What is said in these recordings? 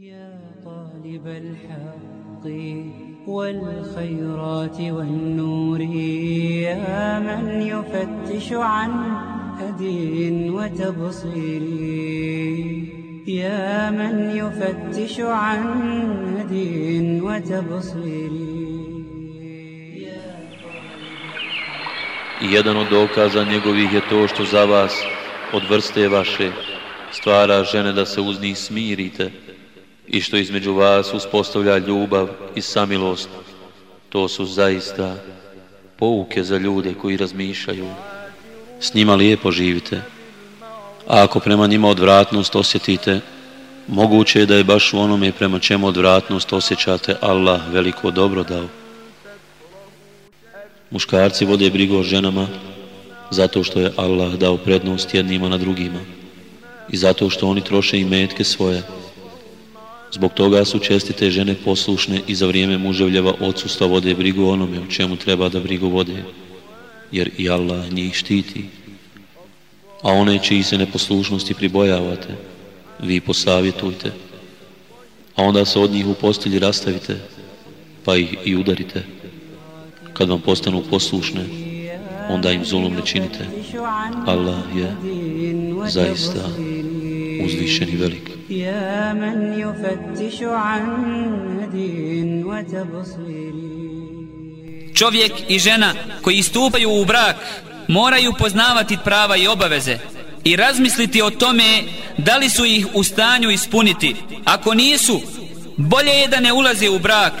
يا طالب الحق والخيرات والنور يا من يفتش عن هدي وتبصير يا من يفتش عن هدي وتبصير I jedan od dokaza njegovih je to što za vas od vrste vaše stvara žene da se uz njih smirite i što između vas uspostavlja ljubav i samilost. To su zaista pouke za ljude koji razmišljaju. S njima lijepo živite. A ako prema njima odvratnost osjetite, moguće je da je baš u onome prema čemu odvratnost osjećate Allah veliko dobro dao. Muškarci vode brigu o ženama zato što je Allah dao prednost jednima na drugima i zato što oni troše i metke svoje. Zbog toga su čestite žene poslušne i za vrijeme muževljeva odsustva vode brigu onome u čemu treba da brigu vode, jer i Allah njih štiti. A one čiji se neposlušnosti pribojavate, vi posavjetujte, a onda se od njih u postelji rastavite, pa ih i udarite kad vam postanu poslušne, onda im zulum ne činite. Allah je zaista uzvišen i velik. يا من يفتش عن هدي وتبصير Čovjek i žena koji istupaju u brak moraju poznavati prava i obaveze i razmisliti o tome da li su ih u stanju ispuniti. Ako nisu, bolje je da ne ulaze u brak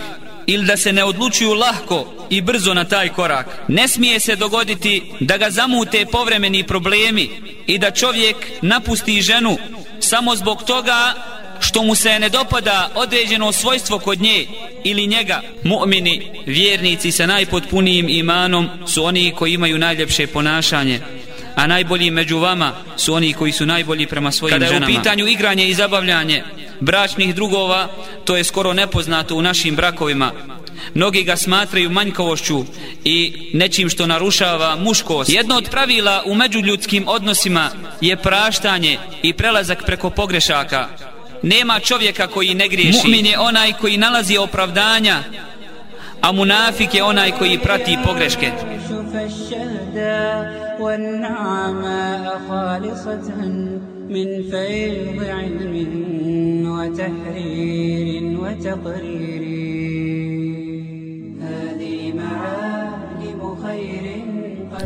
ili da se ne odlučuju lahko i brzo na taj korak. Ne smije se dogoditi da ga zamute povremeni problemi i da čovjek napusti ženu samo zbog toga što mu se ne dopada određeno svojstvo kod nje ili njega. Mu'mini, vjernici sa najpotpunijim imanom su oni koji imaju najljepše ponašanje a najbolji među vama su oni koji su najbolji prema svojim Kada ženama. Kada je u pitanju igranje i zabavljanje bračnih drugova, to je skoro nepoznato u našim brakovima Mnogi ga smatraju manjkovošću i nečim što narušava muškost. Jedno od pravila u međuljudskim odnosima je praštanje i prelazak preko pogrešaka. Nema čovjeka koji ne griješi. Mu'min je onaj koji nalazi opravdanja, a munafik je onaj koji prati pogreške. والنعماء خالصة من فيض علم وتحرير وتقرير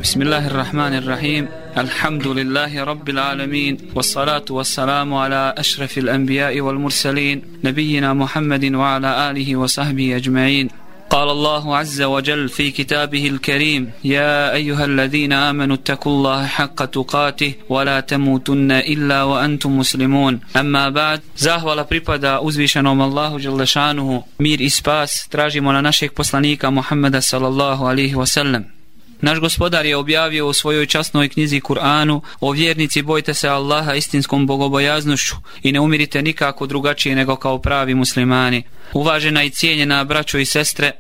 بسم الله الرحمن الرحيم. الحمد لله رب العالمين والصلاة والسلام على أشرف الأنبياء والمرسلين نبينا محمد وعلى آله وصحبه أجمعين. قال الله عز وجل في كتابه الكريم يا أيها الذين آمنوا اتقوا الله حق تقاته ولا تموتن إلا وأنتم مسلمون. أما بعد زahvala pripada uzvišenom Allahu Đalešanuhu. Mir i spas tražimo na našeg poslanika Muhammeda sallallahu alihi wasallam Naš gospodar je objavio u svojoj časnoj knjizi Kur'anu o vjernici bojte se Allaha istinskom bogobojaznošću i ne umirite nikako drugačije nego kao pravi muslimani. Uvažena i cijenjena braćo i sestre,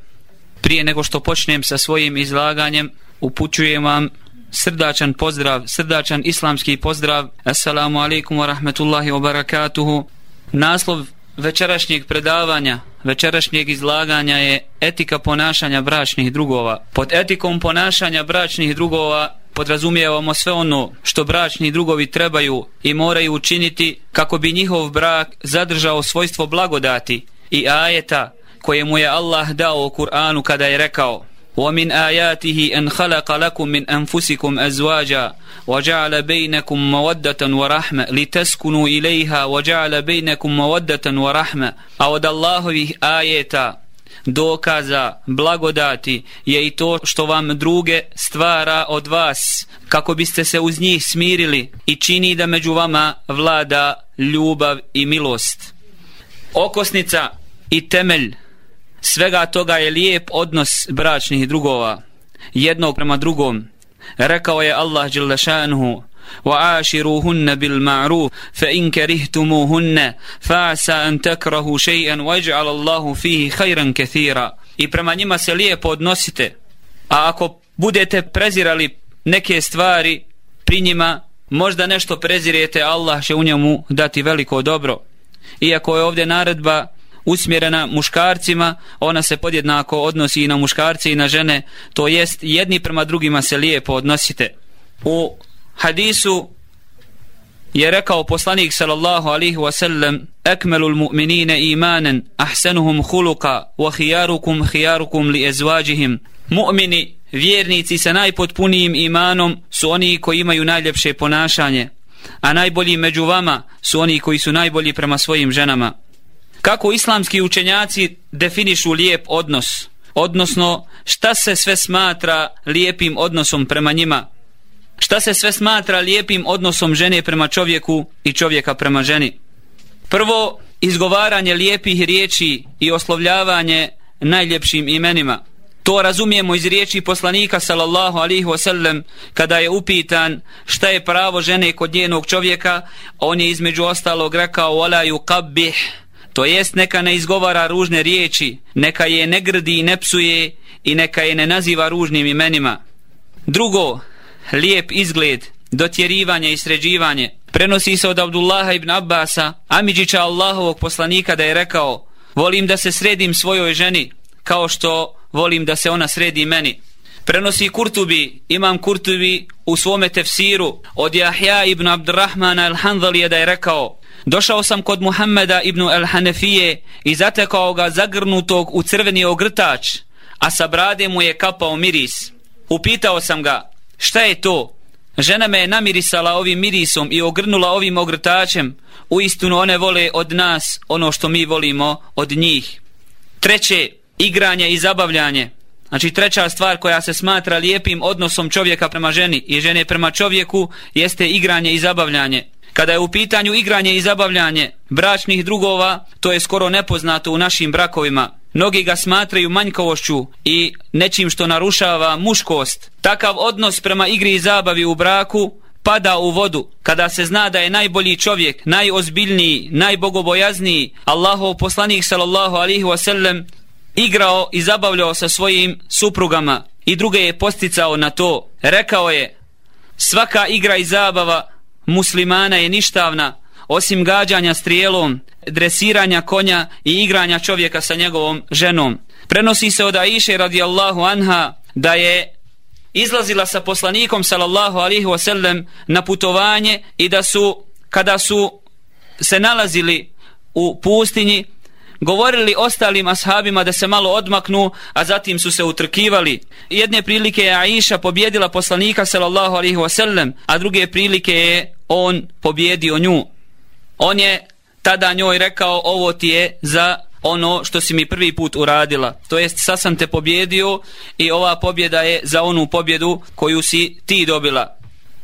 prije nego što počnem sa svojim izlaganjem, upućujem vam srdačan pozdrav, srdačan islamski pozdrav. Assalamu alaikum wa rahmetullahi wa barakatuhu. Naslov večerašnjeg predavanja, večerašnjeg izlaganja je etika ponašanja bračnih drugova. Pod etikom ponašanja bračnih drugova podrazumijevamo sve ono što bračni drugovi trebaju i moraju učiniti kako bi njihov brak zadržao svojstvo blagodati i ajeta koje mu je Allah dao u Kur'anu kada je rekao ومن آياته أن خلق لكم من أنفسكم أزواجا وجعل بينكم مودة ورحمة لتسكنوا إليها وجعل بينكم مودة ورحمة أو الله آياتا dokaza blagodati je i to što vam druge stvara od vas kako biste se uz njih smirili i čini da među vama vlada ljubav i milost. Okosnica i temelj svega toga je lijep odnos bračnih drugova jednog prema drugom rekao je Allah dželle šanehu وعاشروهن بالمعروف فإن كرهتموهن فعسى أن تكرهوا شيئا ويجعل الله فيه خيرا كثيرا i prema njima se lijepo odnosite a ako budete prezirali neke stvari pri njima možda nešto prezirete Allah će u njemu dati veliko dobro iako je ovdje naredba usmjerena muškarcima, ona se podjednako odnosi i na muškarce i na žene, to jest jedni prema drugima se lijepo odnosite. U hadisu je rekao poslanik sallallahu alihi wasallam akmalul mu'minina imanen ahsanuhum khuluqa wa khiyarukum khiyarukum li ezvađihim mu'mini vjernici sa najpotpunijim imanom su oni koji imaju najljepše ponašanje a najbolji među vama su oni koji su najbolji prema svojim ženama kako islamski učenjaci definišu lijep odnos? Odnosno šta se sve smatra lijepim odnosom prema njima? Šta se sve smatra lijepim odnosom žene prema čovjeku i čovjeka prema ženi? Prvo izgovaranje lijepih riječi i oslovljavanje najljepšim imenima. To razumijemo iz riječi poslanika sallallahu alihi wasallam kada je upitan šta je pravo žene kod njenog čovjeka, on je između ostalog rekao wala yuqabbih, to jest neka ne izgovara ružne riječi, neka je ne grdi i ne psuje i neka je ne naziva ružnim imenima. Drugo, lijep izgled, dotjerivanje i sređivanje. Prenosi se od Abdullaha ibn Abbasa, Amidžića Allahovog poslanika da je rekao, volim da se sredim svojoj ženi, kao što volim da se ona sredi meni. Prenosi Kurtubi, imam Kurtubi u svome tefsiru od Jahja ibn Abdurrahmana al-Handalija da je rekao Došao sam kod Muhammeda ibn al-Hanefije i zatekao ga zagrnutog u crveni ogrtač, a sa brade mu je kapao miris. Upitao sam ga, šta je to? Žena me je namirisala ovim mirisom i ogrnula ovim ogrtačem. Uistinu one vole od nas ono što mi volimo od njih. Treće, igranje i zabavljanje. Znači treća stvar koja se smatra lijepim odnosom čovjeka prema ženi i žene prema čovjeku jeste igranje i zabavljanje. Kada je u pitanju igranje i zabavljanje bračnih drugova, to je skoro nepoznato u našim brakovima. Mnogi ga smatraju manjkovošću i nečim što narušava muškost. Takav odnos prema igri i zabavi u braku pada u vodu kada se zna da je najbolji čovjek, najozbiljniji, najbogobojazniji, Allahov poslanik sallallahu alihi wasallam igrao i zabavljao sa svojim suprugama i druge je posticao na to. Rekao je, svaka igra i zabava muslimana je ništavna, osim gađanja strijelom, dresiranja konja i igranja čovjeka sa njegovom ženom. Prenosi se od Aisha radijallahu anha da je izlazila sa poslanikom sallallahu alihi wasallam na putovanje i da su, kada su se nalazili u pustinji, govorili ostalim ashabima da se malo odmaknu, a zatim su se utrkivali. Jedne prilike je Aisha pobjedila poslanika sallallahu alaihi wasallam, a druge prilike je on pobjedio nju. On je tada njoj rekao ovo ti je za ono što si mi prvi put uradila. To jest sad sam te pobjedio i ova pobjeda je za onu pobjedu koju si ti dobila.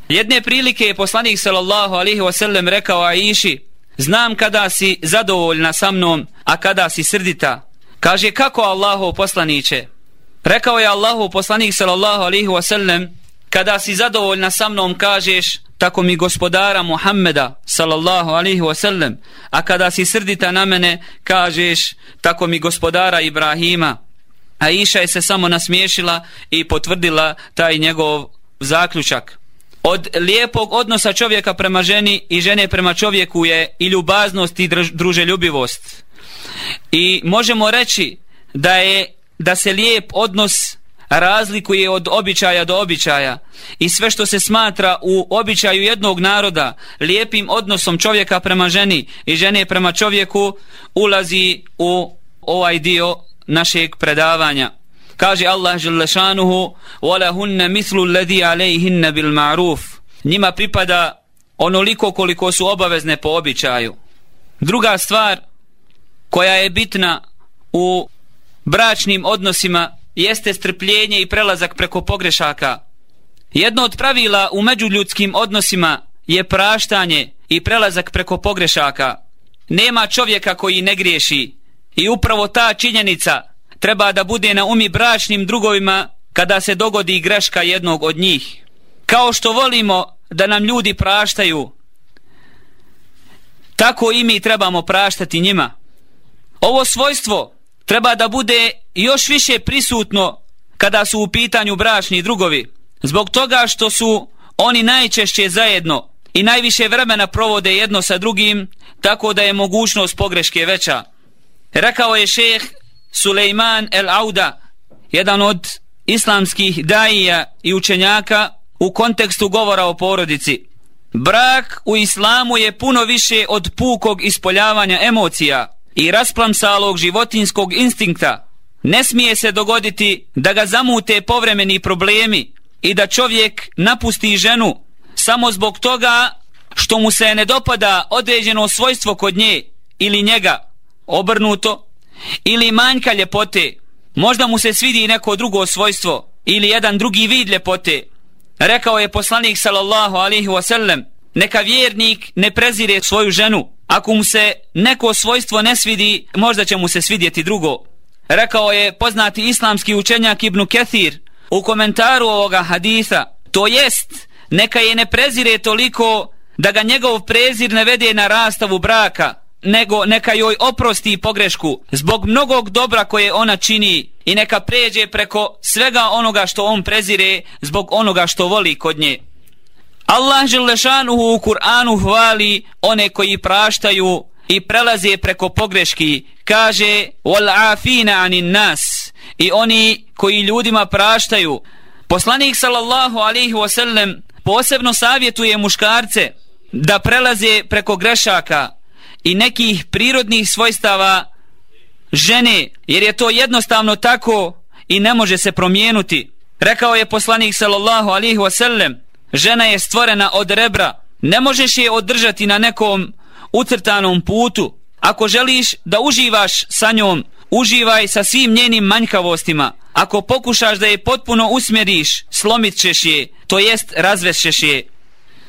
Jedne prilike je poslanik sallallahu alaihi wasallam rekao Aishi Znam kada si zadovoljna sa mnom, a kada si srdita. Kaže, kako Allahu poslaniće? Rekao je Allahu poslanik sallallahu alaihi wasallam, kada si zadovoljna sa mnom, kažeš, tako mi gospodara Muhammeda sallallahu alaihi wasallam, a kada si srdita na mene, kažeš, tako mi gospodara Ibrahima. A Iša je se samo nasmiješila i potvrdila taj njegov zaključak od lijepog odnosa čovjeka prema ženi i žene prema čovjeku je i ljubaznost i druželjubivost. I možemo reći da je da se lijep odnos razlikuje od običaja do običaja. I sve što se smatra u običaju jednog naroda lijepim odnosom čovjeka prema ženi i žene prema čovjeku ulazi u ovaj dio našeg predavanja. Kaže Allah želešanuhu wala hunna mislu alladhi alayhinna bil ma'ruf. Njima pripada onoliko koliko su obavezne po običaju. Druga stvar koja je bitna u bračnim odnosima jeste strpljenje i prelazak preko pogrešaka jedno od pravila u međuljudskim odnosima je praštanje i prelazak preko pogrešaka nema čovjeka koji ne griješi i upravo ta činjenica treba da bude na umi bračnim drugovima kada se dogodi greška jednog od njih. Kao što volimo da nam ljudi praštaju, tako i mi trebamo praštati njima. Ovo svojstvo treba da bude još više prisutno kada su u pitanju bračni drugovi, zbog toga što su oni najčešće zajedno i najviše vremena provode jedno sa drugim, tako da je mogućnost pogreške veća. Rekao je šeh Suleiman El Auda, jedan od islamskih daija i učenjaka u kontekstu govora o porodici. Brak u islamu je puno više od pukog ispoljavanja emocija i rasplamsalog životinskog instinkta. Ne smije se dogoditi da ga zamute povremeni problemi i da čovjek napusti ženu samo zbog toga što mu se ne dopada određeno svojstvo kod nje ili njega obrnuto ili manjka ljepote možda mu se svidi neko drugo svojstvo ili jedan drugi vid ljepote rekao je poslanik sallallahu alaihi wasallam neka vjernik ne prezire svoju ženu ako mu se neko svojstvo ne svidi možda će mu se svidjeti drugo rekao je poznati islamski učenjak Ibnu Kethir u komentaru ovoga haditha to jest neka je ne prezire toliko da ga njegov prezir ne vede na rastavu braka nego neka joj oprosti pogrešku zbog mnogog dobra koje ona čini i neka pređe preko svega onoga što on prezire zbog onoga što voli kod nje. Allah Želešanuhu u Kur'anu hvali one koji praštaju i prelaze preko pogreški. Kaže, وَالْعَافِينَ عَنِ nas. I oni koji ljudima praštaju. Poslanik sallallahu alaihi wasallam posebno savjetuje muškarce da prelaze preko grešaka i nekih prirodnih svojstava žene, jer je to jednostavno tako i ne može se promijenuti. Rekao je poslanik sallallahu alaihi wasallam, žena je stvorena od rebra, ne možeš je održati na nekom ucrtanom putu. Ako želiš da uživaš sa njom, uživaj sa svim njenim manjkavostima. Ako pokušaš da je potpuno usmjeriš, slomit ćeš je, to jest razvešćeš je.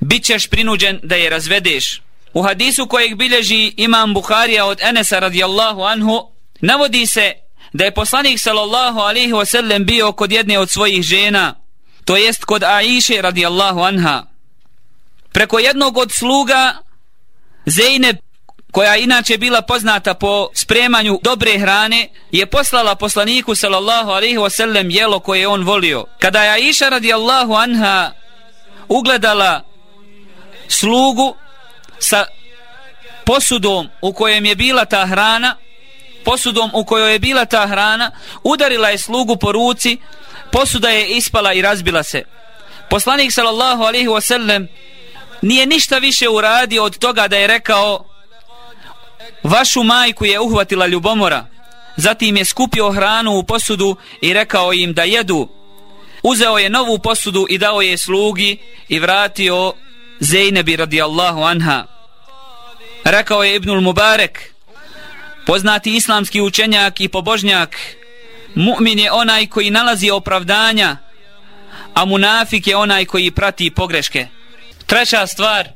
Bićeš prinuđen da je razvedeš. U hadisu kojeg bilježi imam Buharija od Enesa radijallahu anhu, navodi se da je poslanik sallallahu alaihi wasallam bio kod jedne od svojih žena, to jest kod Aiše radijallahu anha. Preko jednog od sluga Zeynep koja inače bila poznata po spremanju dobre hrane, je poslala poslaniku sallallahu alaihi wasallam jelo koje on volio. Kada je Aisha radijallahu anha ugledala slugu sa posudom u kojem je bila ta hrana, posudom u kojoj je bila ta hrana, udarila je slugu po ruci, posuda je ispala i razbila se. Poslanik sallallahu alaihi wasallam nije ništa više uradio od toga da je rekao Vašu majku je uhvatila ljubomora. Zatim je skupio hranu u posudu i rekao im da jedu. Uzeo je novu posudu i dao je slugi i vratio Zeynebi radijallahu anha. Rekao je Ibnul Mubarek, poznati islamski učenjak i pobožnjak, mu'min je onaj koji nalazi opravdanja, a munafik je onaj koji prati pogreške. Treća stvar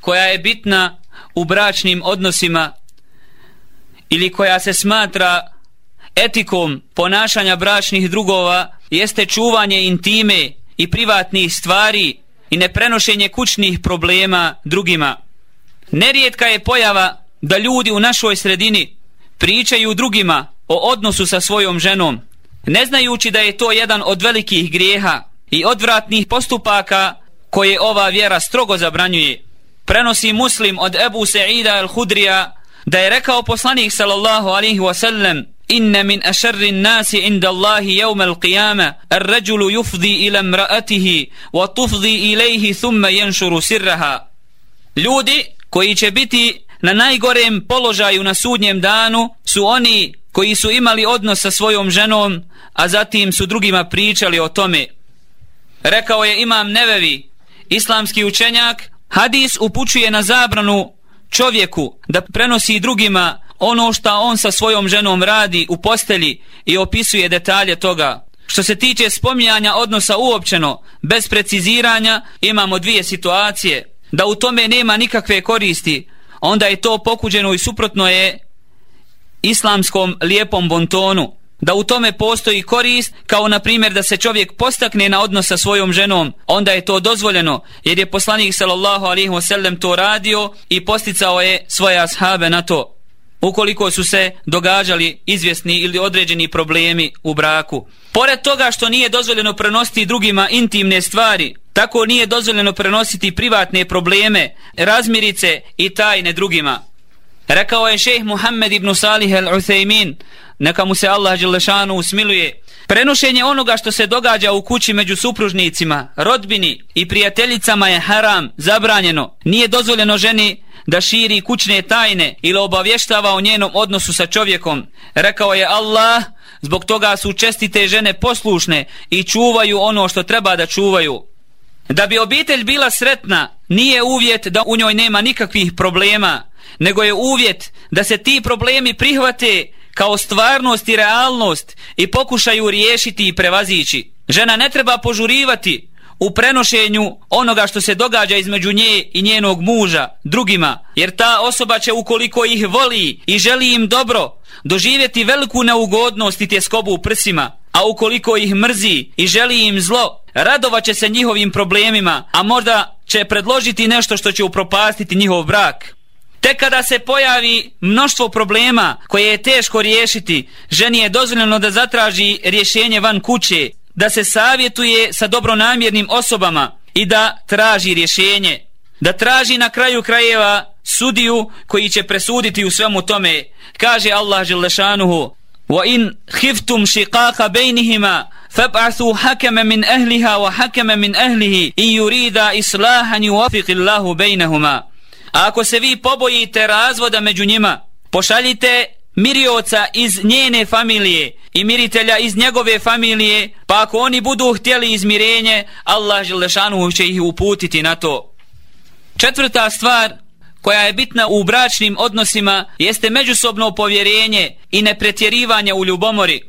koja je bitna u bračnim odnosima ili koja se smatra etikom ponašanja bračnih drugova jeste čuvanje intime i privatnih stvari i neprenošenje kućnih problema drugima. Nerijetka je pojava da ljudi u našoj sredini pričaju drugima o odnosu sa svojom ženom, ne znajući da je to jedan od velikih grijeha i odvratnih postupaka koje ova vjera strogo zabranjuje. Prenosi muslim od Ebu Sa'ida al-Hudrija da je rekao poslanik sallallahu alaihi wasallam inna min ašarri nasi inda Allahi jevme al-qiyama ar rajulu yufdi ila mraatihi wa tufdi ilaihi thumma jenšuru sirraha ljudi koji će biti na najgorem položaju na sudnjem danu su oni koji su imali odnos sa svojom ženom a zatim su drugima pričali o tome rekao je imam nevevi islamski učenjak hadis upućuje na zabranu čovjeku da prenosi drugima ono što on sa svojom ženom radi u postelji i opisuje detalje toga. Što se tiče spominjanja odnosa uopćeno, bez preciziranja, imamo dvije situacije. Da u tome nema nikakve koristi, onda je to pokuđeno i suprotno je islamskom lijepom bontonu. Da u tome postoji korist, kao na primjer da se čovjek postakne na odnos sa svojom ženom, onda je to dozvoljeno, jer je poslanik sallallahu alaihi wasallam to radio i posticao je svoje ashabe na to ukoliko su se događali izvjesni ili određeni problemi u braku. Pored toga što nije dozvoljeno prenositi drugima intimne stvari, Tako nije dozvoljeno prenositi privatne probleme, razmirice i tajne drugima. Rekao je šejh Muhammed ibn Salih al-Uthaymin, neka mu se Allah Đelešanu usmiluje, prenošenje onoga što se događa u kući među supružnicima, rodbini i prijateljicama je haram, zabranjeno. Nije dozvoljeno ženi da širi kućne tajne ili obavještava o njenom odnosu sa čovjekom. Rekao je Allah, zbog toga su čestite žene poslušne i čuvaju ono što treba da čuvaju. Da bi obitelj bila sretna, nije uvjet da u njoj nema nikakvih problema, nego je uvjet da se ti problemi prihvate kao stvarnost i realnost i pokušaju riješiti i prevazići. Žena ne treba požurivati u prenošenju onoga što se događa između nje i njenog muža drugima, jer ta osoba će ukoliko ih voli i želi im dobro, doživjeti veliku neugodnost i tjeskobu u prsima, a ukoliko ih mrzi i želi im zlo, radovat će se njihovim problemima, a možda će predložiti nešto što će upropastiti njihov brak. Tek kada se pojavi mnoštvo problema koje je teško riješiti, ženi je dozvoljeno da zatraži rješenje van kuće, da se savjetuje sa dobronamjernim osobama i da traži rješenje. Da traži na kraju krajeva sudiju koji će presuditi u svemu tome. Kaže Allah Želešanuhu, وَإِنْ خِفْتُمْ شِقَاقَ بَيْنِهِمَا فَبْعَثُوا حَكَمَ مِنْ أَهْلِهَا وَحَكَمَ مِنْ أَهْلِهِ إِنْ يُرِيدَ إِصْلَاحًا يُوَفِقِ اللَّهُ بَيْنَهُمَا A ako se vi pobojite razvoda među njima, pošaljite mirioca iz njene familije i miritelja iz njegove familije, pa ako oni budu htjeli izmirenje, Allah Želešanu će ih uputiti na to. Četvrta stvar koja je bitna u bračnim odnosima jeste međusobno povjerenje i nepretjerivanje u ljubomori.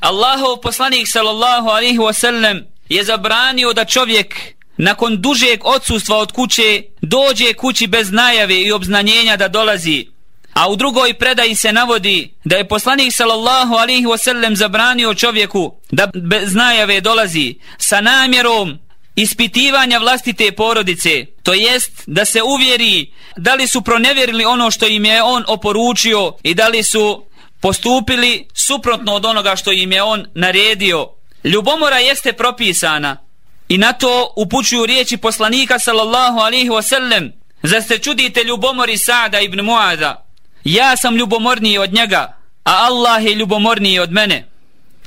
Allahov poslanik sallallahu alaihi wasallam je zabranio da čovjek nakon dužeg odsustva od kuće dođe kući bez najave i obznanjenja da dolazi. A u drugoj predaji se navodi da je poslanik sallallahu alaihi wasallam zabranio čovjeku da bez najave dolazi sa namjerom ispitivanja vlastite porodice, to jest da se uvjeri da li su pronevjerili ono što im je on oporučio i da li su postupili suprotno od onoga što im je on naredio. Ljubomora jeste propisana i na to upućuju riječi poslanika sallallahu alaihi wasallam Zar se čudite ljubomori Sa'da ibn Mu'ada? Ja sam ljubomorniji od njega, a Allah je ljubomorniji od mene.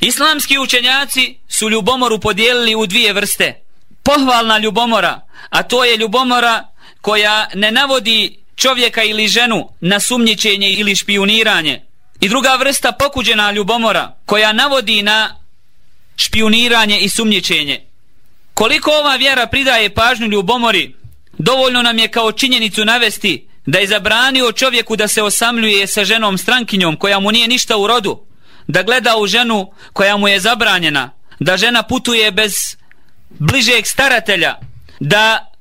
Islamski učenjaci su ljubomoru podijelili u dvije vrste. Pohvalna ljubomora, a to je ljubomora koja ne navodi čovjeka ili ženu na sumnjičenje ili špioniranje. I druga vrsta pokuđena ljubomora koja navodi na špioniranje i sumnjičenje. Koliko ova vjera pridaje pažnju ljubomori, dovoljno nam je kao činjenicu navesti da je zabranio čovjeku da se osamljuje sa ženom strankinjom koja mu nije ništa u rodu, da gleda u ženu koja mu je zabranjena, da žena putuje bez bližeg staratelja, da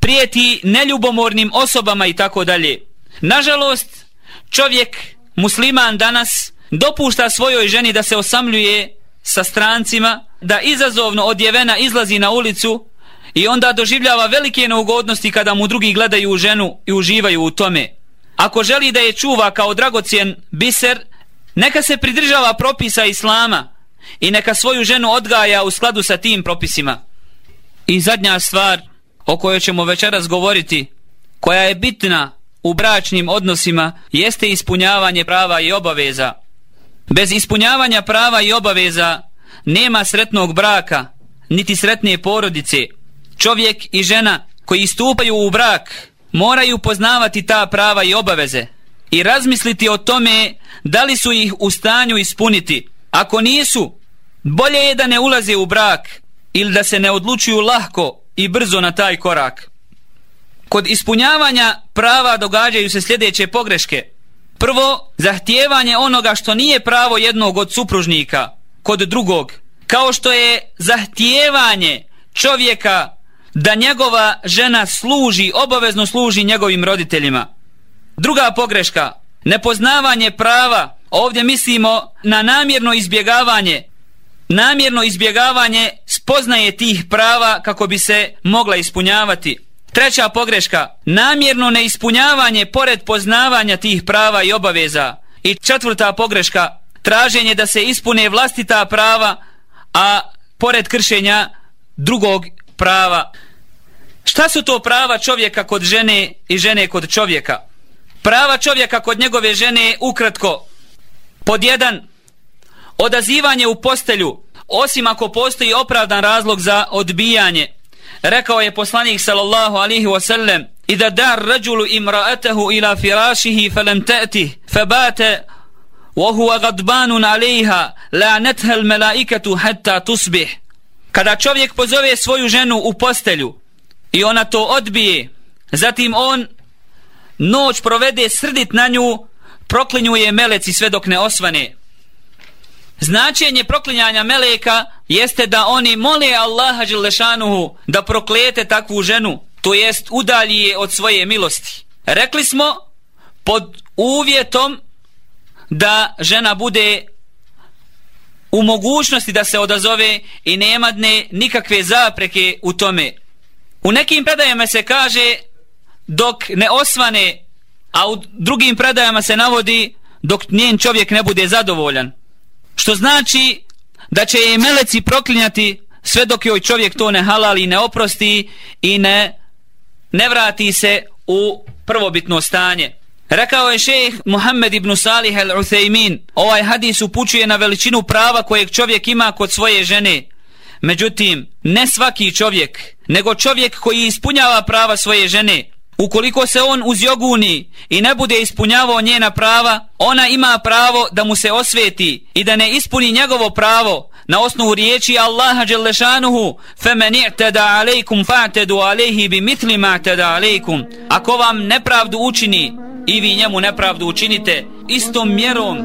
prijeti neljubomornim osobama i tako dalje. Nažalost, čovjek, musliman danas, dopušta svojoj ženi da se osamljuje sa strancima, da izazovno odjevena izlazi na ulicu i onda doživljava velike neugodnosti kada mu drugi gledaju u ženu i uživaju u tome. Ako želi da je čuva kao dragocijen biser, neka se pridržava propisa Islama i neka svoju ženu odgaja u skladu sa tim propisima. I zadnja stvar o kojoj ćemo večeras govoriti, koja je bitna u bračnim odnosima, jeste ispunjavanje prava i obaveza. Bez ispunjavanja prava i obaveza nema sretnog braka, niti sretne porodice. Čovjek i žena koji stupaju u brak moraju poznavati ta prava i obaveze i razmisliti o tome da li su ih u stanju ispuniti. Ako nisu, bolje je da ne ulaze u brak ili da se ne odlučuju lahko i brzo na taj korak. Kod ispunjavanja prava događaju se sljedeće pogreške. Prvo, zahtijevanje onoga što nije pravo jednog od supružnika kod drugog, kao što je zahtijevanje čovjeka da njegova žena služi, obavezno služi njegovim roditeljima. Druga pogreška, nepoznavanje prava, ovdje mislimo na namjerno izbjegavanje, namjerno izbjegavanje spoznaje tih prava kako bi se mogla ispunjavati. Treća pogreška, namjerno neispunjavanje pored poznavanja tih prava i obaveza. I četvrta pogreška, traženje da se ispune vlastita prava, a pored kršenja drugog prava. Šta su to prava čovjeka kod žene i žene kod čovjeka? Prava čovjeka kod njegove žene ukratko. Pod jedan, odazivanje u postelju, osim ako postoji opravdan razlog za odbijanje. Rekao je poslanik sallallahu alihi wasallam, Ida dar rađulu imra'atahu ila firašihi felem te'tih, febate وهو غضبان عليها لعنتها الملائكة حتى تصبح kada čovjek pozove svoju ženu u postelju i ona to odbije zatim on noć provede srdit na nju proklinjuje meleci sve dok ne osvane značenje proklinjanja meleka jeste da oni mole Allaha Đelešanuhu da proklete takvu ženu to jest udalji je od svoje milosti rekli smo pod uvjetom da žena bude u mogućnosti da se odazove i nema dne nikakve zapreke u tome. U nekim predajama se kaže dok ne osvane, a u drugim predajama se navodi dok njen čovjek ne bude zadovoljan. Što znači da će je meleci proklinjati sve dok joj čovjek to ne halali, ne oprosti i ne, ne vrati se u prvobitno stanje. Rekao je šejh Muhammed ibn Salih al-Uthaymin, ovaj hadis upućuje na veličinu prava kojeg čovjek ima kod svoje žene. Međutim, ne svaki čovjek, nego čovjek koji ispunjava prava svoje žene. Ukoliko se on uzjoguni i ne bude ispunjavao njena prava, ona ima pravo da mu se osveti i da ne ispuni njegovo pravo na osnovu riječi Allaha Đelešanuhu فَمَنِ اِعْتَدَ عَلَيْكُمْ فَاعْتَدُ عَلَيْهِ بِمِثْلِ مَا اعْتَدَ عَلَيْكُمْ Ako vam nepravdu učini, i vi njemu nepravdu učinite istom mjerom.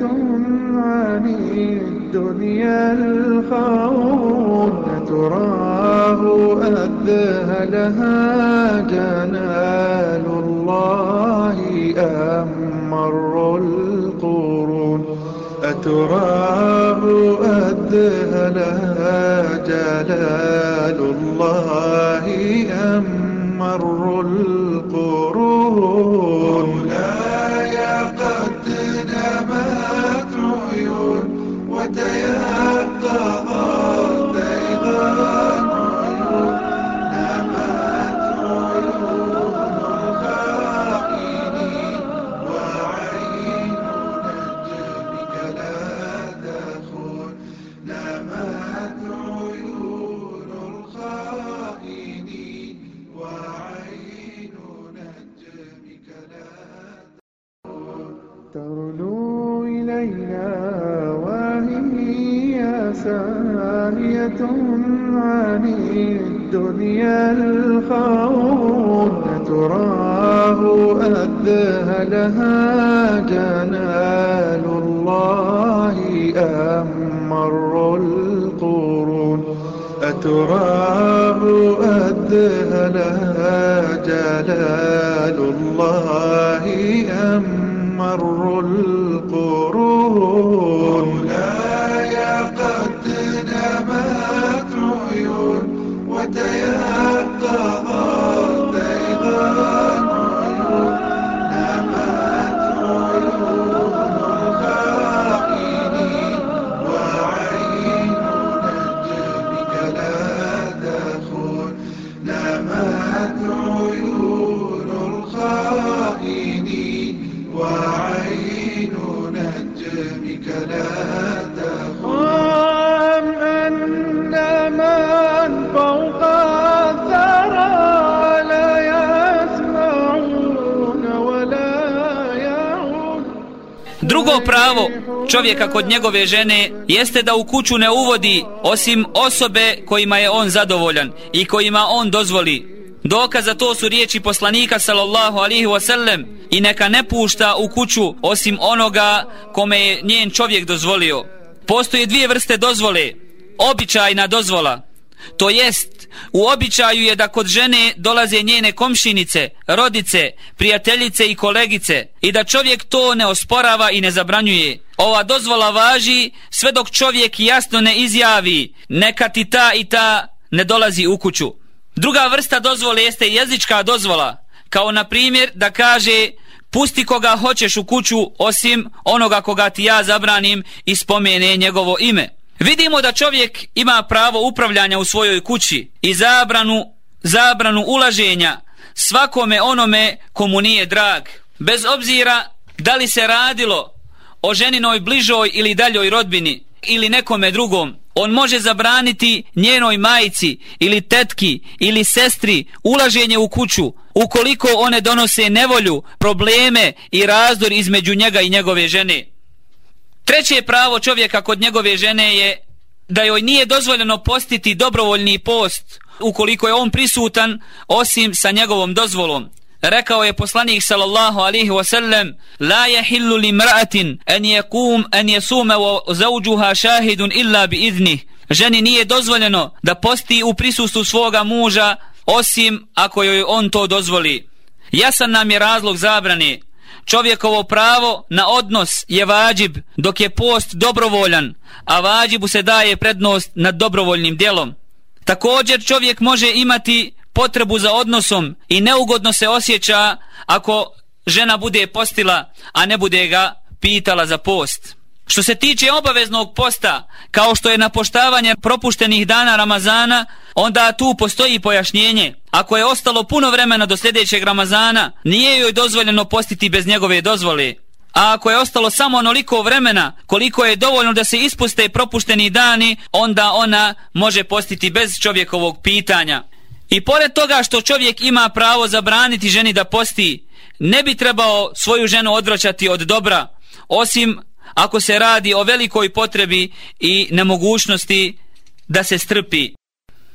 أنتم عن الدنيا الخون تراه أذهلها جنال الله أم مر القرون. أتراه أذهلها جلال الله أم مر عن الدنيا الخوض تراه أذهلها جلال الله أمر القرون. أتراه أذهلها جلال الله Drugo pravo čovjeka kod njegove žene jeste da u kuću ne uvodi osim osobe kojima je on zadovoljan i kojima on dozvoli. Dokaz za to su riječi poslanika sallallahu alihi wasallam i neka ne pušta u kuću osim onoga kome je njen čovjek dozvolio. Postoje dvije vrste dozvole. Običajna dozvola. To jest, u običaju je da kod žene dolaze njene komšinice, rodice, prijateljice i kolegice i da čovjek to ne osporava i ne zabranjuje. Ova dozvola važi sve dok čovjek jasno ne izjavi neka ti ta i ta ne dolazi u kuću. Druga vrsta dozvole jeste jezička dozvola, kao na primjer da kaže pusti koga hoćeš u kuću osim onoga koga ti ja zabranim i spomene njegovo ime. Vidimo da čovjek ima pravo upravljanja u svojoj kući i zabranu, zabranu ulaženja svakome onome komu nije drag. Bez obzira da li se radilo o ženinoj bližoj ili daljoj rodbini ili nekome drugom, on može zabraniti njenoj majici ili tetki ili sestri ulaženje u kuću ukoliko one donose nevolju, probleme i razdor između njega i njegove žene. Treće pravo čovjeka kod njegove žene je da joj nije dozvoljeno postiti dobrovoljni post ukoliko je on prisutan osim sa njegovom dozvolom. Rekao je poslanik sallallahu alaihi wa sallam La jahillu li mraatin en je kum en je sume o zauđuha šahidun illa bi idnih Ženi nije dozvoljeno da posti u prisustu svoga muža osim ako joj on to dozvoli. Jasan nam je razlog zabrane čovjekovo pravo na odnos je vađib dok je post dobrovoljan, a vađibu se daje prednost nad dobrovoljnim djelom. Također čovjek može imati potrebu za odnosom i neugodno se osjeća ako žena bude postila, a ne bude ga pitala za post. Što se tiče obaveznog posta, kao što je napoštavanje propuštenih dana Ramazana, onda tu postoji pojašnjenje. Ako je ostalo puno vremena do sljedećeg Ramazana, nije joj dozvoljeno postiti bez njegove dozvole. A ako je ostalo samo onoliko vremena koliko je dovoljno da se ispuste propušteni dani, onda ona može postiti bez čovjekovog pitanja. I pored toga što čovjek ima pravo zabraniti ženi da posti, ne bi trebao svoju ženu odvraćati od dobra, osim ako se radi o velikoj potrebi i nemogućnosti da se strpi.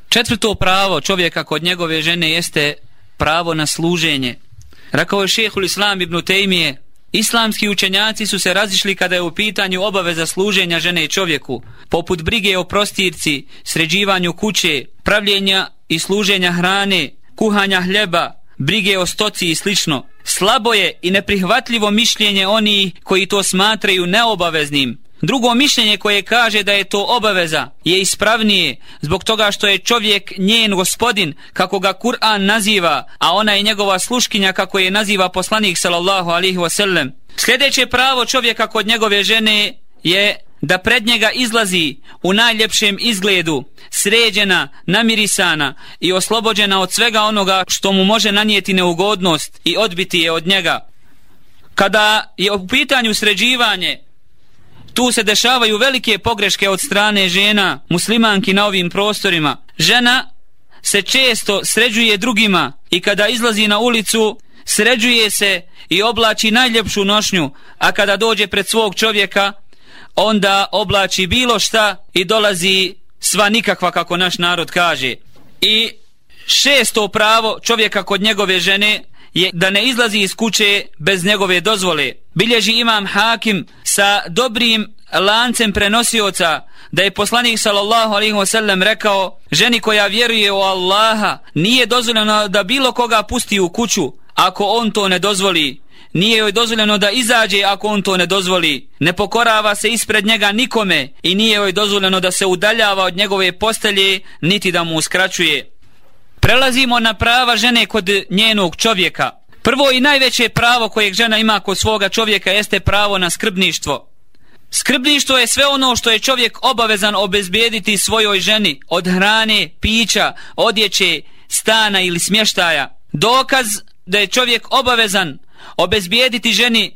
Četvrto pravo čovjeka kod njegove žene jeste pravo na služenje. Rakao je šehul Islam ibn Tejmije, islamski učenjaci su se razišli kada je u pitanju obaveza služenja žene i čovjeku, poput brige o prostirci, sređivanju kuće, pravljenja i služenja hrane, kuhanja hljeba, brige o stoci i slično. Slabo je i neprihvatljivo mišljenje oni koji to smatraju neobaveznim. Drugo mišljenje koje kaže da je to obaveza je ispravnije zbog toga što je čovjek njen gospodin kako ga Kur'an naziva, a ona je njegova sluškinja kako je naziva poslanik sallallahu alihi wasallam. Sljedeće pravo čovjeka kod njegove žene je da pred njega izlazi u najljepšem izgledu, sređena, namirisana i oslobođena od svega onoga što mu može nanijeti neugodnost i odbiti je od njega. Kada je u pitanju sređivanje, tu se dešavaju velike pogreške od strane žena, muslimanki na ovim prostorima. Žena se često sređuje drugima i kada izlazi na ulicu, sređuje se i oblači najljepšu nošnju, a kada dođe pred svog čovjeka, onda oblači bilo šta i dolazi sva nikakva kako naš narod kaže. I šesto pravo čovjeka kod njegove žene je da ne izlazi iz kuće bez njegove dozvole. Bilježi imam hakim sa dobrim lancem prenosioca da je poslanik sallallahu alaihi wasallam rekao ženi koja vjeruje u Allaha nije dozvoljeno da bilo koga pusti u kuću ako on to ne dozvoli nije joj dozvoljeno da izađe ako on to ne dozvoli. Ne pokorava se ispred njega nikome i nije joj dozvoljeno da se udaljava od njegove postelje niti da mu uskraćuje. Prelazimo na prava žene kod njenog čovjeka. Prvo i najveće pravo kojeg žena ima kod svoga čovjeka jeste pravo na skrbništvo. Skrbništvo je sve ono što je čovjek obavezan obezbijediti svojoj ženi od hrane, pića, odjeće, stana ili smještaja. Dokaz da je čovjek obavezan obezbijediti ženi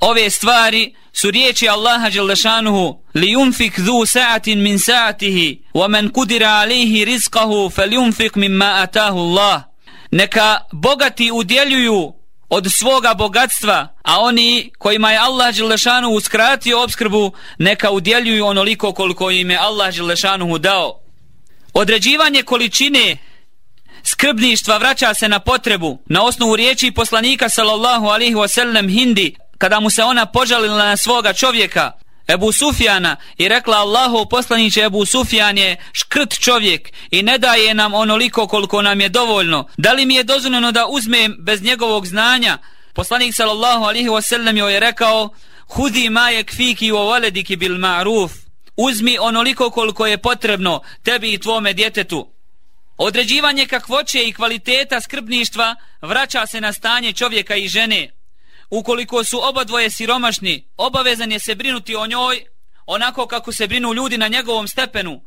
ove stvari su riječi Allaha Đelešanuhu li unfik dhu sa'atin min sa'atihi wa man kudira alihi rizqahu fel unfik mimma atahu Allah neka bogati udjeljuju od svoga bogatstva, a oni kojima je Allah Đelešanuhu uskratio obskrbu, neka udjeljuju onoliko koliko im je Allah Đelešanuhu dao. Određivanje količine skrbništva vraća se na potrebu na osnovu riječi poslanika sallallahu alaihi wasallam hindi kada mu se ona požalila na svoga čovjeka Ebu Sufjana i rekla Allahu poslaniće Ebu Sufjan je škrt čovjek i ne daje nam onoliko koliko nam je dovoljno. Da li mi je dozvoljeno da uzmem bez njegovog znanja? Poslanik sallallahu alihi wasallam joj je rekao Hudi majek kfiki u valediki bil ma'ruf. Uzmi onoliko koliko je potrebno tebi i tvome djetetu. Određivanje kakvoće i kvaliteta skrbništva vraća se na stanje čovjeka i žene. Ukoliko su oba dvoje siromašni, obavezan je se brinuti o njoj onako kako se brinu ljudi na njegovom stepenu.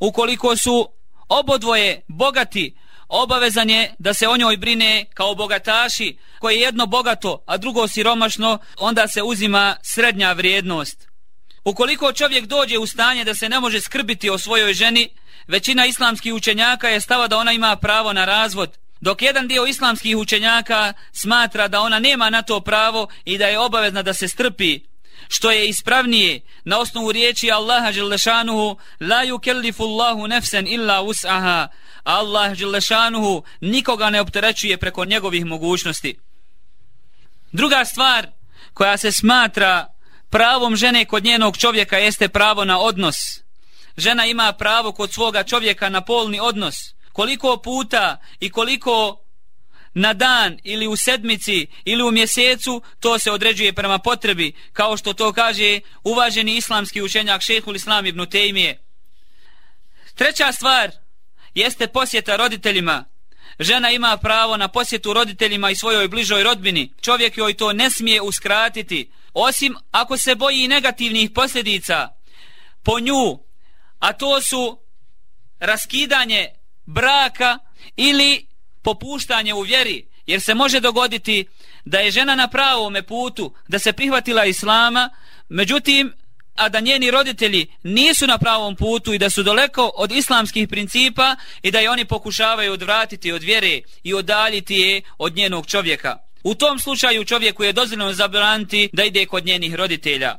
Ukoliko su obodvoje bogati, obavezan je da se o njoj brine kao bogataši, koje je jedno bogato, a drugo siromašno, onda se uzima srednja vrijednost. Ukoliko čovjek dođe u stanje da se ne može skrbiti o svojoj ženi, većina islamskih učenjaka je stava da ona ima pravo na razvod, dok jedan dio islamskih učenjaka smatra da ona nema na to pravo i da je obavezna da se strpi, što je ispravnije na osnovu riječi Allaha Đelešanuhu La yukellifu Allahu nefsen illa us'aha Allah Đelešanuhu nikoga ne opterećuje preko njegovih mogućnosti. Druga stvar koja se smatra pravom žene kod njenog čovjeka jeste pravo na odnos. Žena ima pravo kod svoga čovjeka na polni odnos. Koliko puta i koliko na dan ili u sedmici ili u mjesecu, to se određuje prema potrebi, kao što to kaže uvaženi islamski učenjak šehhul islam ibn Tejmije. Treća stvar jeste posjeta roditeljima. Žena ima pravo na posjetu roditeljima i svojoj bližoj rodbini. Čovjek joj to ne smije uskratiti, osim ako se boji negativnih posljedica po nju, a to su raskidanje braka ili popuštanje u vjeri, jer se može dogoditi da je žena na pravome putu, da se prihvatila islama, međutim, a da njeni roditelji nisu na pravom putu i da su daleko od islamskih principa i da je oni pokušavaju odvratiti od vjere i odaljiti je od njenog čovjeka. U tom slučaju čovjeku je dozvoljeno zabraniti da ide kod njenih roditelja.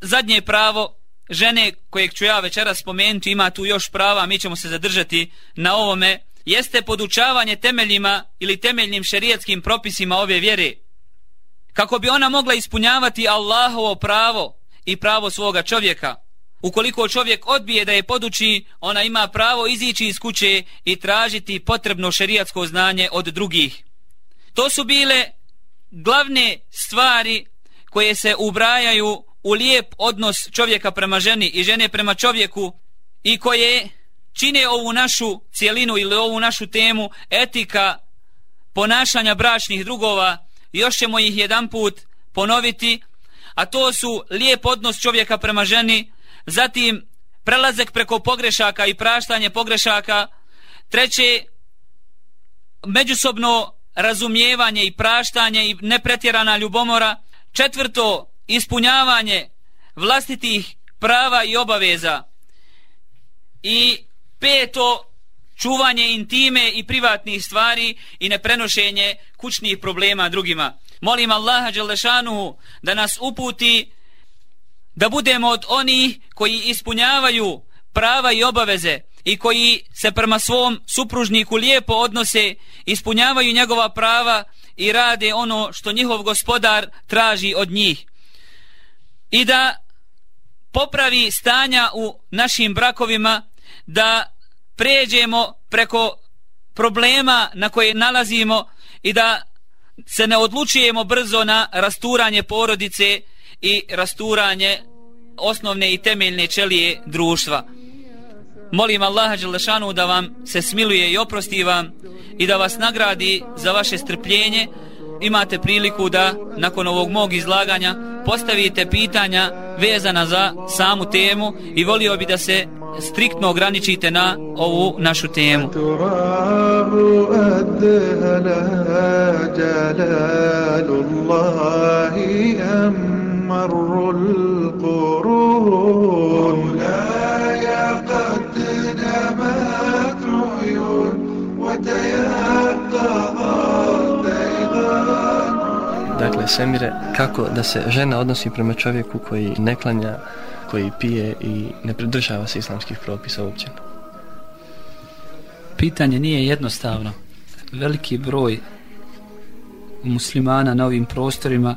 Zadnje pravo žene kojeg ću ja večera spomenuti ima tu još prava, mi ćemo se zadržati na ovome, jeste podučavanje temeljima ili temeljnim šerijetskim propisima ove vjere. Kako bi ona mogla ispunjavati Allahovo pravo i pravo svoga čovjeka. Ukoliko čovjek odbije da je poduči, ona ima pravo izići iz kuće i tražiti potrebno šerijatsko znanje od drugih. To su bile glavne stvari koje se ubrajaju u lijep odnos čovjeka prema ženi i žene prema čovjeku i koje čine ovu našu cijelinu ili ovu našu temu etika ponašanja bračnih drugova još ćemo ih jedan put ponoviti a to su lijep odnos čovjeka prema ženi zatim prelazak preko pogrešaka i praštanje pogrešaka treće međusobno razumijevanje i praštanje i nepretjerana ljubomora. Četvrto ispunjavanje vlastitih prava i obaveza. I peto čuvanje intime i privatnih stvari i neprenošenje kućnih problema drugima. Molim Allaha Đelešanuhu da nas uputi da budemo od onih koji ispunjavaju prava i obaveze i koji se prema svom supružniku lijepo odnose, ispunjavaju njegova prava i rade ono što njihov gospodar traži od njih i da popravi stanja u našim brakovima da pređemo preko problema na koje nalazimo i da se ne odlučujemo brzo na rasturanje porodice i rasturanje osnovne i temeljne čelije društva. Molim Allaha Đelešanu da vam se smiluje i oprosti vam i da vas nagradi za vaše strpljenje. Imate priliku da nakon ovog mog izlaganja postavite pitanja vezana za samu temu i volio bi da se striktno ograničite na ovu našu temu. مر القرون مولاي قد dakle Semire, kako da se žena odnosi prema čovjeku koji ne klanja, koji pije i ne pridržava se islamskih propisa uopće? Pitanje nije jednostavno. Veliki broj muslimana na ovim prostorima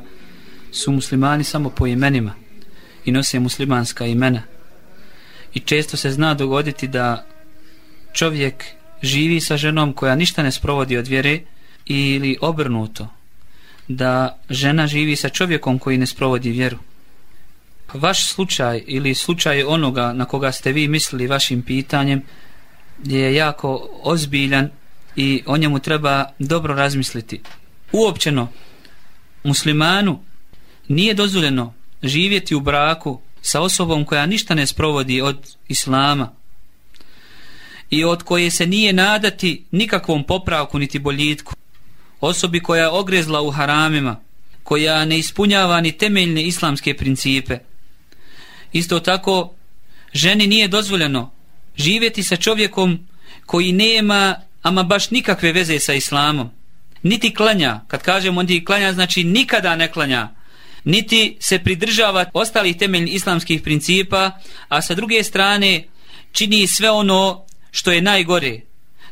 su muslimani samo po imenima i nose muslimanska imena. I često se zna dogoditi da čovjek živi sa ženom koja ništa ne sprovodi od vjere ili obrnuto da žena živi sa čovjekom koji ne sprovodi vjeru. Pa vaš slučaj ili slučaj onoga na koga ste vi mislili vašim pitanjem je jako ozbiljan i o njemu treba dobro razmisliti. Uopćeno, muslimanu nije dozvoljeno živjeti u braku sa osobom koja ništa ne sprovodi od islama i od koje se nije nadati nikakvom popravku niti boljitku osobi koja je ogrezla u haramima, koja ne ispunjava ni temeljne islamske principe. Isto tako, ženi nije dozvoljeno živjeti sa čovjekom koji nema ama baš nikakve veze sa islamom. Niti klanja, kad kažemo niti klanja, znači nikada ne klanja, niti se pridržava ostalih temeljnih islamskih principa, a sa druge strane čini sve ono što je najgore,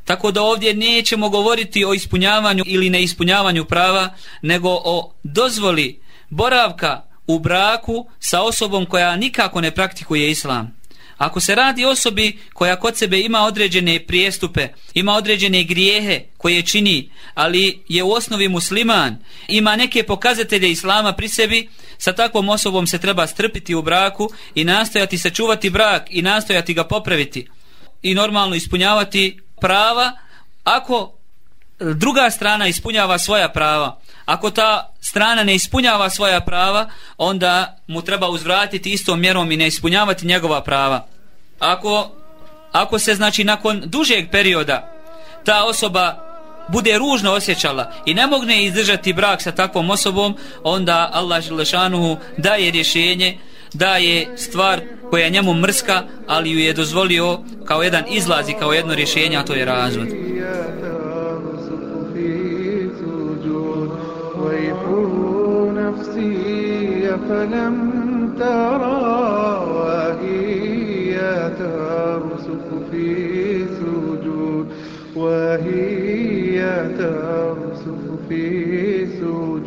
Tako da ovdje nećemo govoriti o ispunjavanju ili neispunjavanju prava, nego o dozvoli boravka u braku sa osobom koja nikako ne praktikuje islam. Ako se radi osobi koja kod sebe ima određene prijestupe, ima određene grijehe koje čini, ali je u osnovi musliman, ima neke pokazatelje islama pri sebi, sa takvom osobom se treba strpiti u braku i nastojati sačuvati brak i nastojati ga popraviti i normalno ispunjavati prava ako druga strana ispunjava svoja prava. Ako ta strana ne ispunjava svoja prava onda mu treba uzvratiti istom mjerom i ne ispunjavati njegova prava. Ako, ako se znači nakon dužeg perioda ta osoba bude ružno osjećala i ne mogne izdržati brak sa takvom osobom onda Allah Želešanuhu daje rješenje da je stvar koja je njemu mrska, ali ju je dozvolio kao jedan izlaz i kao jedno rješenje, a to je razvod. فلم ترى وهي ترسف في سجود وهي ترسف في سجود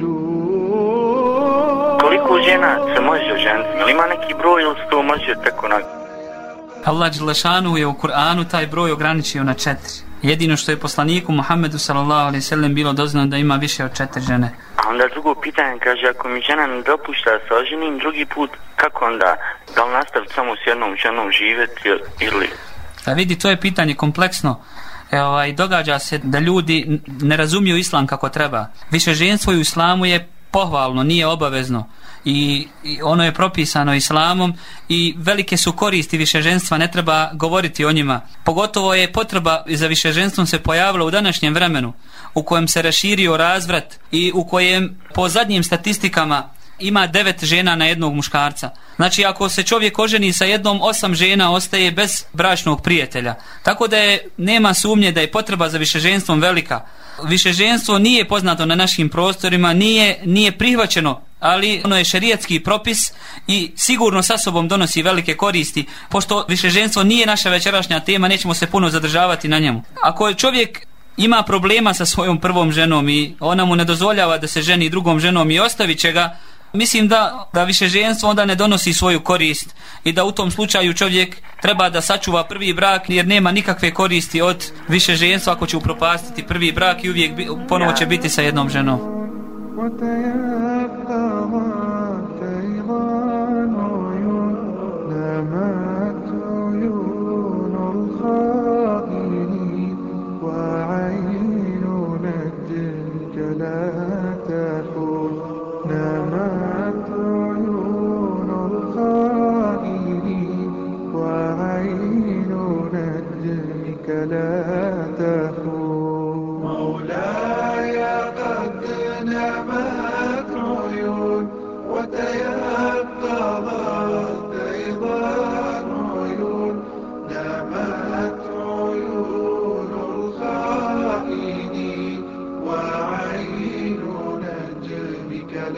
koliko žena se može oženiti? Ili ima neki broj ili se to može tako na... Allah Đelešanu je u Kur'anu taj broj ograničio na četiri. Jedino što je poslaniku Muhammedu sallallahu alaihi sallam bilo doznano da ima više od četiri žene. A onda drugo pitanje kaže, ako mi žena ne dopušta da se oženim drugi put, kako onda? Da li nastaviti samo s jednom ženom živjeti ili... Da vidi, to je pitanje kompleksno. E, ovaj, događa se da ljudi ne razumiju islam kako treba. Više ženstvo u islamu je pohvalno, nije obavezno i, i ono je propisano islamom i velike su koristi višeženstva, ne treba govoriti o njima. Pogotovo je potreba za višeženstvom se pojavila u današnjem vremenu u kojem se raširio razvrat i u kojem po zadnjim statistikama ima devet žena na jednog muškarca. Znači ako se čovjek oženi sa jednom, osam žena ostaje bez bračnog prijatelja. Tako da je, nema sumnje da je potreba za višeženstvom velika. Višeženstvo nije poznato na našim prostorima, nije, nije prihvaćeno ali ono je šerijatski propis i sigurno sa sobom donosi velike koristi, pošto višeženstvo nije naša večerašnja tema, nećemo se puno zadržavati na njemu. Ako je čovjek ima problema sa svojom prvom ženom i ona mu ne dozvoljava da se ženi drugom ženom i ostavi će ga, mislim da, da više ženstvo onda ne donosi svoju korist i da u tom slučaju čovjek treba da sačuva prvi brak jer nema nikakve koristi od više ženstva ako će upropastiti prvi brak i uvijek ponovo će biti sa jednom ženom. لا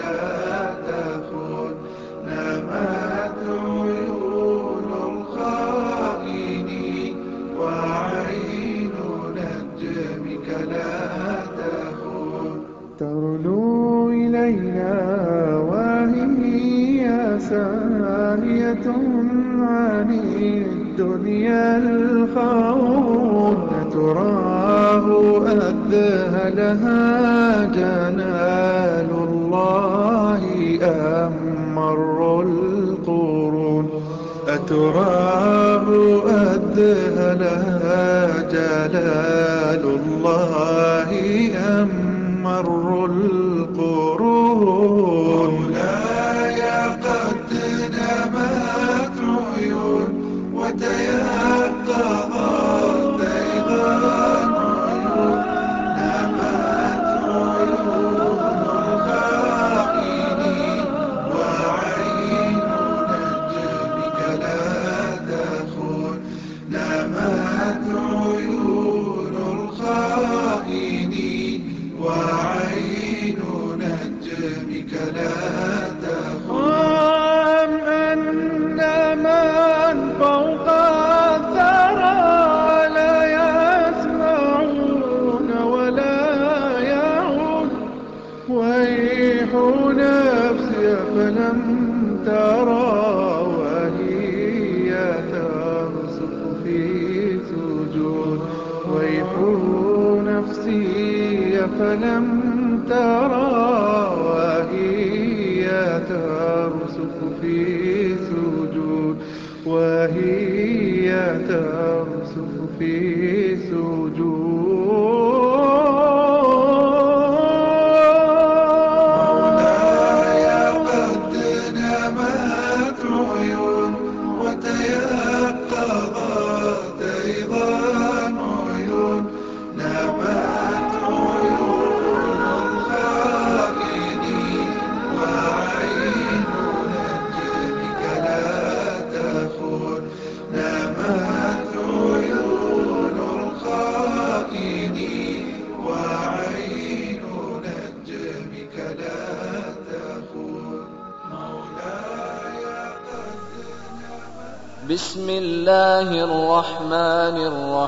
cargada da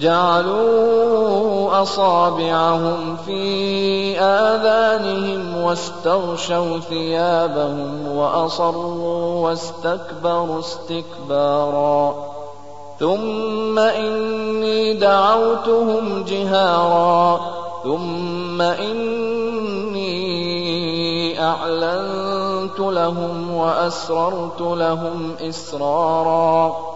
جعلوا أصابعهم في آذانهم واستغشوا ثيابهم وأصروا واستكبروا استكبارا. ثم إني دعوتهم جهارا. ثم إني أعلنت لهم وأسررت لهم إسرارا.